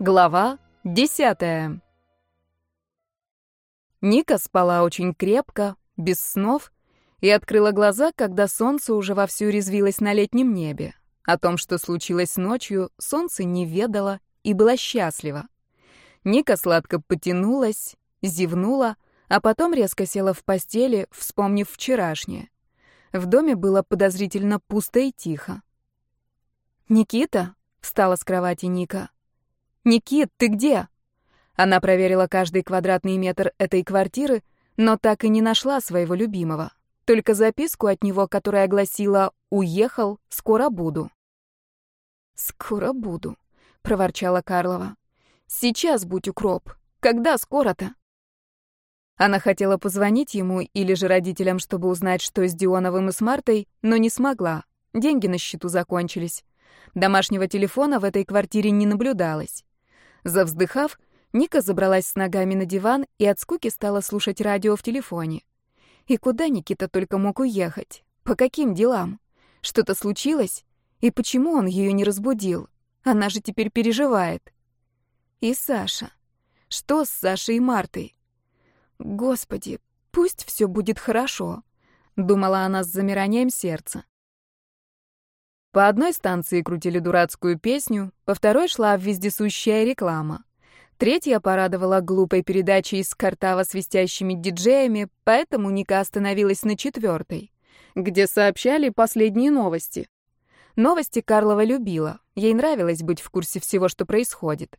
Глава десятая. Ника спала очень крепко, без снов, и открыла глаза, когда солнце уже вовсю резвилось на летнем небе. О том, что случилось ночью, солнце не ведало и было счастливо. Ника сладко потянулась, зевнула, а потом резко села в постели, вспомнив вчерашнее. В доме было подозрительно пусто и тихо. «Никита?» — встала с кровати Ника. «Никит, ты где?» Она проверила каждый квадратный метр этой квартиры, но так и не нашла своего любимого. Только записку от него, которая гласила «Уехал, скоро буду». «Скоро буду», — проворчала Карлова. «Сейчас будь укроп. Когда скоро-то?» Она хотела позвонить ему или же родителям, чтобы узнать, что с Дионовым и с Мартой, но не смогла. Деньги на счету закончились. Домашнего телефона в этой квартире не наблюдалось. Завздыхав, Ника забралась с ногами на диван и от скуки стала слушать радио в телефоне. И куда Никита только мог уехать? По каким делам? Что-то случилось? И почему он ее не разбудил? Она же теперь переживает. И Саша. Что с Сашей и Мартой? Господи, пусть все будет хорошо, думала она с замиранием сердца. По одной станции крутили дурацкую песню, по второй шла вездесущая реклама. Третья порадовала глупой передачей с картава свистящими диджеями, поэтому Ника остановилась на четвертой, где сообщали последние новости. Новости Карлова любила, ей нравилось быть в курсе всего, что происходит.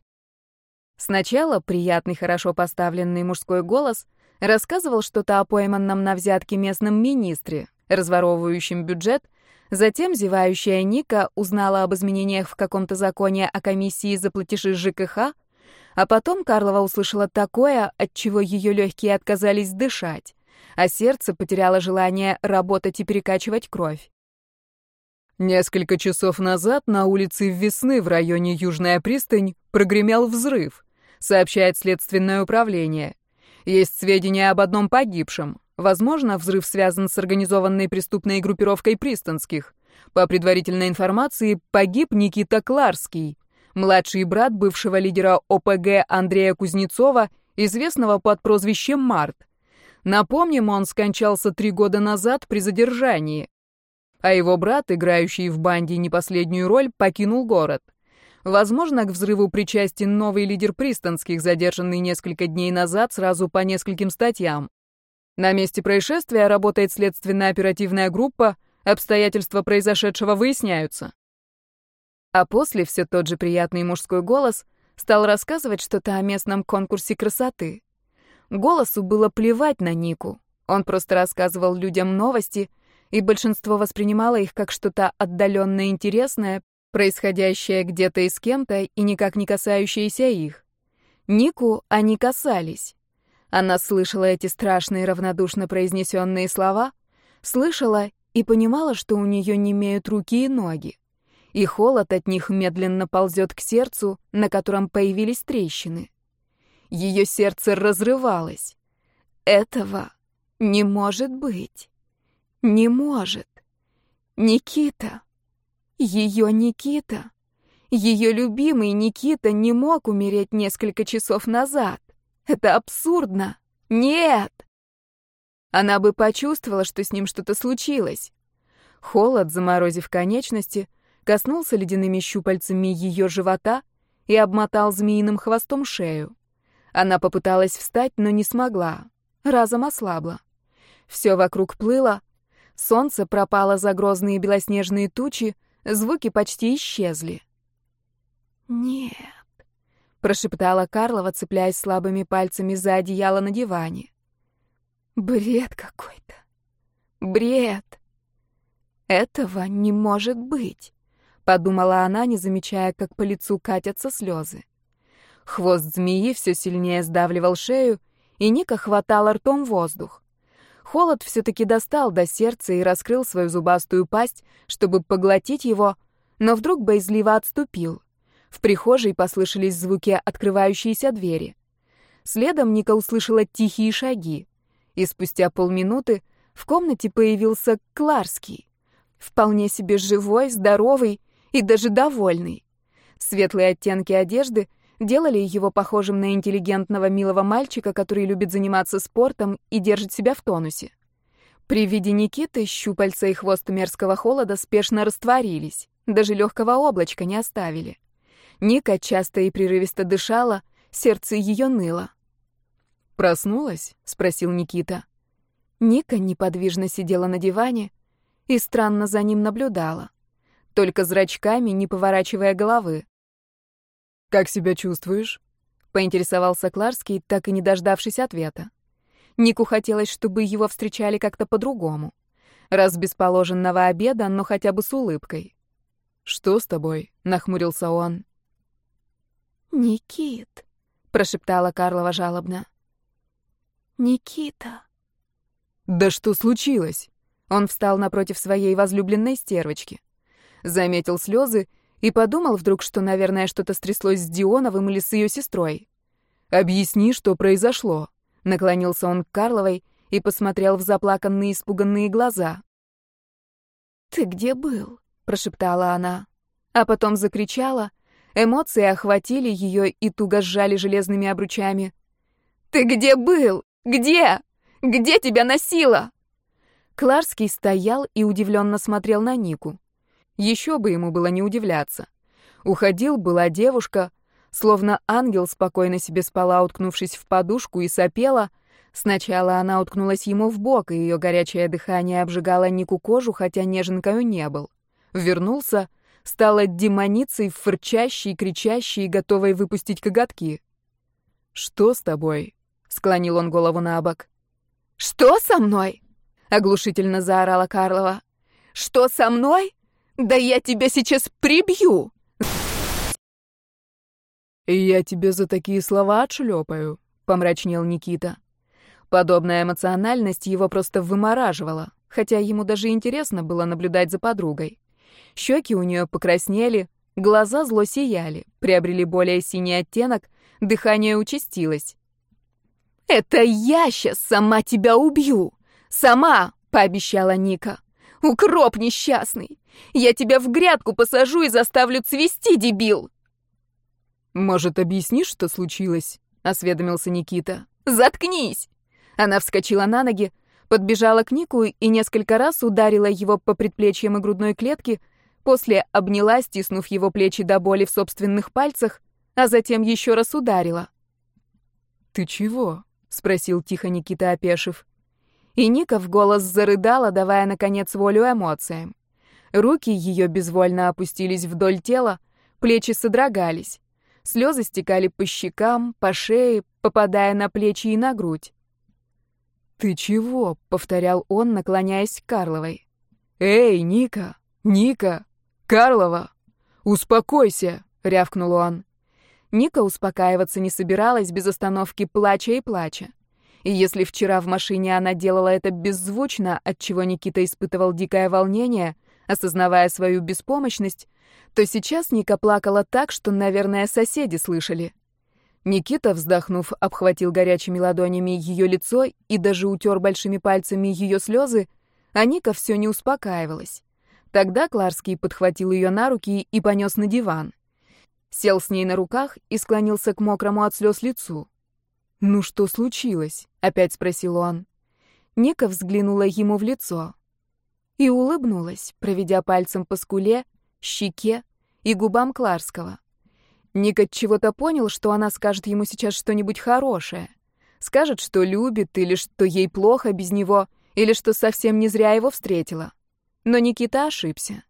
Сначала приятный, хорошо поставленный мужской голос рассказывал что-то о пойманном на взятке местном министре, разворовывающем бюджет Затем зевающая Ника узнала об изменениях в каком-то законе о комиссии за платежи ЖКХ, а потом Карлова услышала такое, от чего ее легкие отказались дышать, а сердце потеряло желание работать и перекачивать кровь. Несколько часов назад на улице Весны в районе Южная пристань прогремел взрыв, сообщает следственное управление. Есть сведения об одном погибшем. Возможно, взрыв связан с организованной преступной группировкой пристанских. По предварительной информации, погиб Никита Кларский, младший брат бывшего лидера ОПГ Андрея Кузнецова, известного под прозвищем Март. Напомним, он скончался три года назад при задержании. А его брат, играющий в банде не последнюю роль, покинул город. Возможно, к взрыву причастен новый лидер пристанских, задержанный несколько дней назад сразу по нескольким статьям. На месте происшествия работает следственная оперативная группа, обстоятельства произошедшего выясняются. А после все тот же приятный мужской голос стал рассказывать что-то о местном конкурсе красоты. Голосу было плевать на Нику. Он просто рассказывал людям новости, и большинство воспринимало их как что-то отдаленно интересное, происходящее где-то и с кем-то и никак не касающееся их. Нику они касались. Она слышала эти страшные равнодушно произнесенные слова, слышала и понимала, что у нее не имеют руки и ноги. И холод от них медленно ползет к сердцу, на котором появились трещины. Ее сердце разрывалось. Этого не может быть. Не может. Никита. Ее Никита. Ее любимый Никита не мог умереть несколько часов назад. Это абсурдно. Нет! Она бы почувствовала, что с ним что-то случилось. Холод, заморозив конечности, коснулся ледяными щупальцами ее живота и обмотал змеиным хвостом шею. Она попыталась встать, но не смогла. Разом ослабла. Все вокруг плыло. Солнце пропало за грозные белоснежные тучи, звуки почти исчезли. «Нет», прошептала Карлова, цепляясь слабыми пальцами за одеяло на диване. Бред какой-то. Бред. Этого не может быть, подумала она, не замечая, как по лицу катятся слезы. Хвост змеи все сильнее сдавливал шею, и Ника хватала ртом воздух. Холод все-таки достал до сердца и раскрыл свою зубастую пасть, чтобы поглотить его, но вдруг боязливо отступил. В прихожей послышались звуки открывающейся двери. Следом Ника услышала тихие шаги. И спустя полминуты в комнате появился Кларский. Вполне себе живой, здоровый и даже довольный. Светлые оттенки одежды делали его похожим на интеллигентного милого мальчика, который любит заниматься спортом и держит себя в тонусе. При виде Никиты щупальца и хвост мерзкого холода спешно растворились, даже легкого облачка не оставили. Ника часто и прерывисто дышала, сердце ее ныло. «Проснулась?» — спросил Никита. Ника неподвижно сидела на диване и странно за ним наблюдала, только зрачками, не поворачивая головы. «Как себя чувствуешь?» — поинтересовался Кларский, так и не дождавшись ответа. Нику хотелось, чтобы его встречали как-то по-другому. Раз без положенного обеда, но хотя бы с улыбкой. «Что с тобой?» — нахмурился он. «Никит», — прошептала Карлова жалобно. «Никита». «Да что случилось?» Он встал напротив своей возлюбленной стервочки. Заметил слезы и подумал вдруг, что, наверное, что-то стряслось с Дионовым или с ее сестрой. «Объясни, что произошло», — наклонился он к Карловой и посмотрел в заплаканные испуганные глаза. «Ты где был?» — прошептала она, а потом закричала. Эмоции охватили ее и туго сжали железными обручами. «Ты где был? Где? Где тебя носило?» Кларский стоял и удивленно смотрел на Нику. Еще бы ему было не удивляться. Уходил была девушка, словно ангел спокойно себе спала, уткнувшись в подушку, и сопела. Сначала она уткнулась ему в бок, и ее горячее дыхание обжигало Нику кожу, хотя неженкою не был. Вернулся, стала демоницей, фырчащей, кричащей готовой выпустить коготки. «Что с тобой?» — склонил он голову на бок. «Что со мной?» — оглушительно заорала Карлова. «Что со мной? Да я тебя сейчас прибью!» «Я тебе за такие слова отшлепаю», — помрачнел Никита. Подобная эмоциональность его просто вымораживала, хотя ему даже интересно было наблюдать за подругой. Щеки у нее покраснели, глаза зло сияли, приобрели более синий оттенок, дыхание участилось. «Это я сейчас сама тебя убью! Сама!» — пообещала Ника. «Укроп несчастный! Я тебя в грядку посажу и заставлю цвести, дебил!» «Может, объяснишь, что случилось?» — осведомился Никита. «Заткнись!» Она вскочила на ноги, подбежала к Нику и несколько раз ударила его по предплечьям и грудной клетке, после обняла, стиснув его плечи до боли в собственных пальцах, а затем еще раз ударила. «Ты чего?» — спросил тихо Никита, опешив. И Ника в голос зарыдала, давая, наконец, волю эмоциям. Руки ее безвольно опустились вдоль тела, плечи содрогались. Слезы стекали по щекам, по шее, попадая на плечи и на грудь. «Ты чего?» — повторял он, наклоняясь к Карловой. «Эй, Ника! Ника! Карлова! Успокойся!» — рявкнул он. Ника успокаиваться не собиралась без остановки, плача и плача. И если вчера в машине она делала это беззвучно, отчего Никита испытывал дикое волнение, осознавая свою беспомощность, то сейчас Ника плакала так, что, наверное, соседи слышали. Никита, вздохнув, обхватил горячими ладонями ее лицо и даже утер большими пальцами ее слезы, а Ника все не успокаивалась. Тогда Кларский подхватил ее на руки и понес на диван. Сел с ней на руках и склонился к мокрому от слез лицу. «Ну что случилось?» — опять спросил он. Ника взглянула ему в лицо и улыбнулась, проведя пальцем по скуле, щеке и губам Кларского. Ник от чего-то понял, что она скажет ему сейчас что-нибудь хорошее. Скажет, что любит, или что ей плохо без него, или что совсем не зря его встретила. Но Никита ошибся.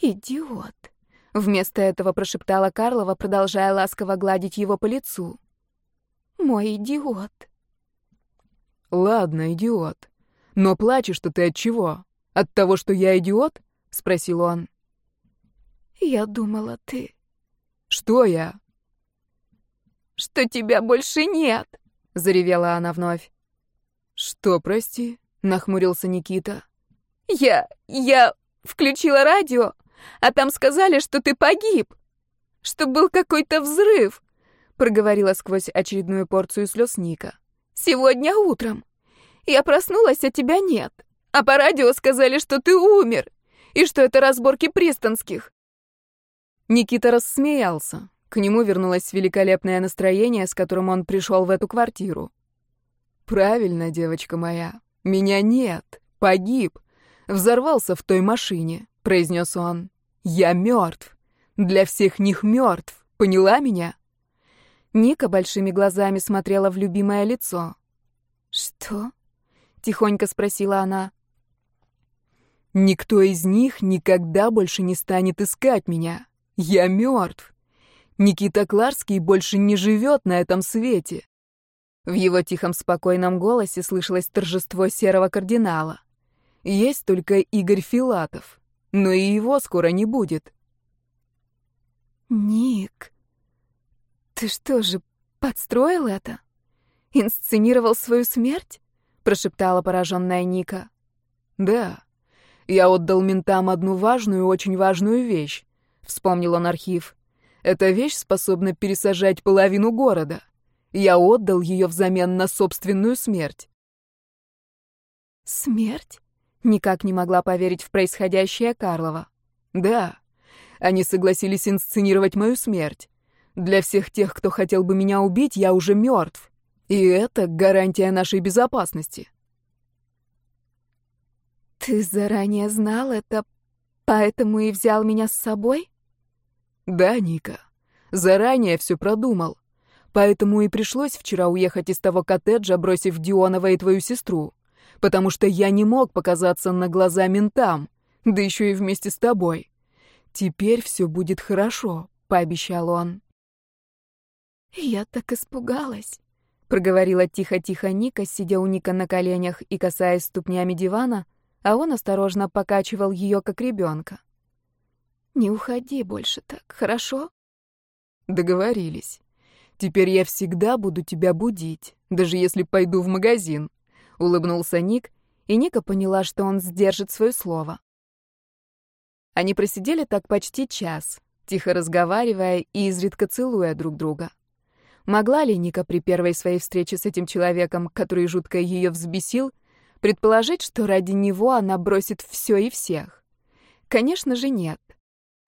«Идиот!» — вместо этого прошептала Карлова, продолжая ласково гладить его по лицу. Мой идиот. Ладно, идиот. Но плачешь-то ты от чего? От того, что я идиот? Спросил он. Я думала, ты... Что я? Что тебя больше нет, заревела она вновь. Что, прости? Нахмурился Никита. Я... я включила радио, а там сказали, что ты погиб. Что был какой-то взрыв проговорила сквозь очередную порцию слез Ника. «Сегодня утром. Я проснулась, а тебя нет. А по радио сказали, что ты умер, и что это разборки пристанских». Никита рассмеялся. К нему вернулось великолепное настроение, с которым он пришел в эту квартиру. «Правильно, девочка моя. Меня нет. Погиб. Взорвался в той машине», — произнес он. «Я мертв. Для всех них мертв. Поняла меня?» Ника большими глазами смотрела в любимое лицо. «Что?» — тихонько спросила она. «Никто из них никогда больше не станет искать меня. Я мертв. Никита Кларский больше не живет на этом свете. В его тихом спокойном голосе слышалось торжество серого кардинала. Есть только Игорь Филатов, но и его скоро не будет. Ник, ты что же, подстроил это? Инсценировал свою смерть? Прошептала пораженная Ника. Да, я отдал ментам одну важную, очень важную вещь. Вспомнил он архив. Эта вещь способна пересажать половину города. Я отдал ее взамен на собственную смерть. Смерть? Никак не могла поверить в происходящее Карлова. Да, они согласились инсценировать мою смерть. Для всех тех, кто хотел бы меня убить, я уже мертв. И это гарантия нашей безопасности. Ты заранее знал это, поэтому и взял меня с собой? Да, Ника. Заранее все продумал. Поэтому и пришлось вчера уехать из того коттеджа, бросив Дионова и твою сестру. Потому что я не мог показаться на глаза ментам, да еще и вместе с тобой. Теперь все будет хорошо, пообещал он. Я так испугалась, проговорила тихо-тихо Ника, сидя у Ника на коленях и касаясь ступнями дивана, а он осторожно покачивал ее как ребенка. Не уходи больше так, хорошо? Договорились. Теперь я всегда буду тебя будить, даже если пойду в магазин. Улыбнулся Ник, и Ника поняла, что он сдержит свое слово. Они просидели так почти час, тихо разговаривая и изредка целуя друг друга. Могла ли Ника при первой своей встрече с этим человеком, который жутко ее взбесил, предположить, что ради него она бросит все и всех? Конечно же, нет.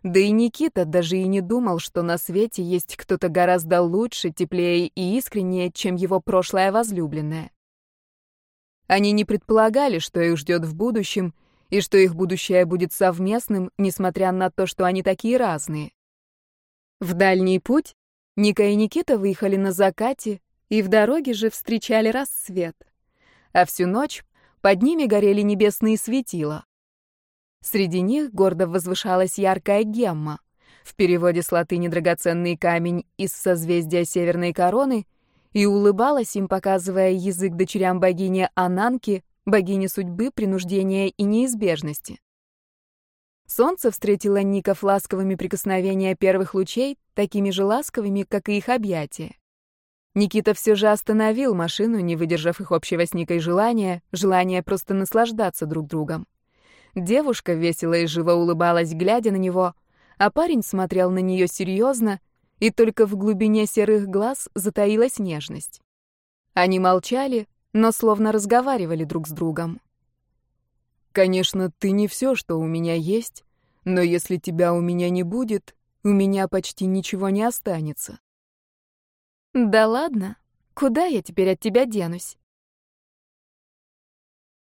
Да и Никита даже и не думал, что на свете есть кто-то гораздо лучше, теплее и искреннее, чем его прошлая возлюбленная. Они не предполагали, что их ждет в будущем, и что их будущее будет совместным, несмотря на то, что они такие разные. В дальний путь Ника и Никита выехали на закате, и в дороге же встречали рассвет. А всю ночь под ними горели небесные светила. Среди них гордо возвышалась яркая гемма. В переводе с латыни «драгоценный камень» из созвездия Северной Короны и улыбалась им, показывая язык дочерям богини Ананки, богини судьбы, принуждения и неизбежности. Солнце встретило Ников ласковыми прикосновения первых лучей, такими же ласковыми, как и их объятия. Никита все же остановил машину, не выдержав их общего с Никой желания, желания просто наслаждаться друг другом. Девушка весело и живо улыбалась, глядя на него, а парень смотрел на нее серьезно, и только в глубине серых глаз затаилась нежность. Они молчали, но словно разговаривали друг с другом. «Конечно, ты не все, что у меня есть, но если тебя у меня не будет, у меня почти ничего не останется». «Да ладно, куда я теперь от тебя денусь?»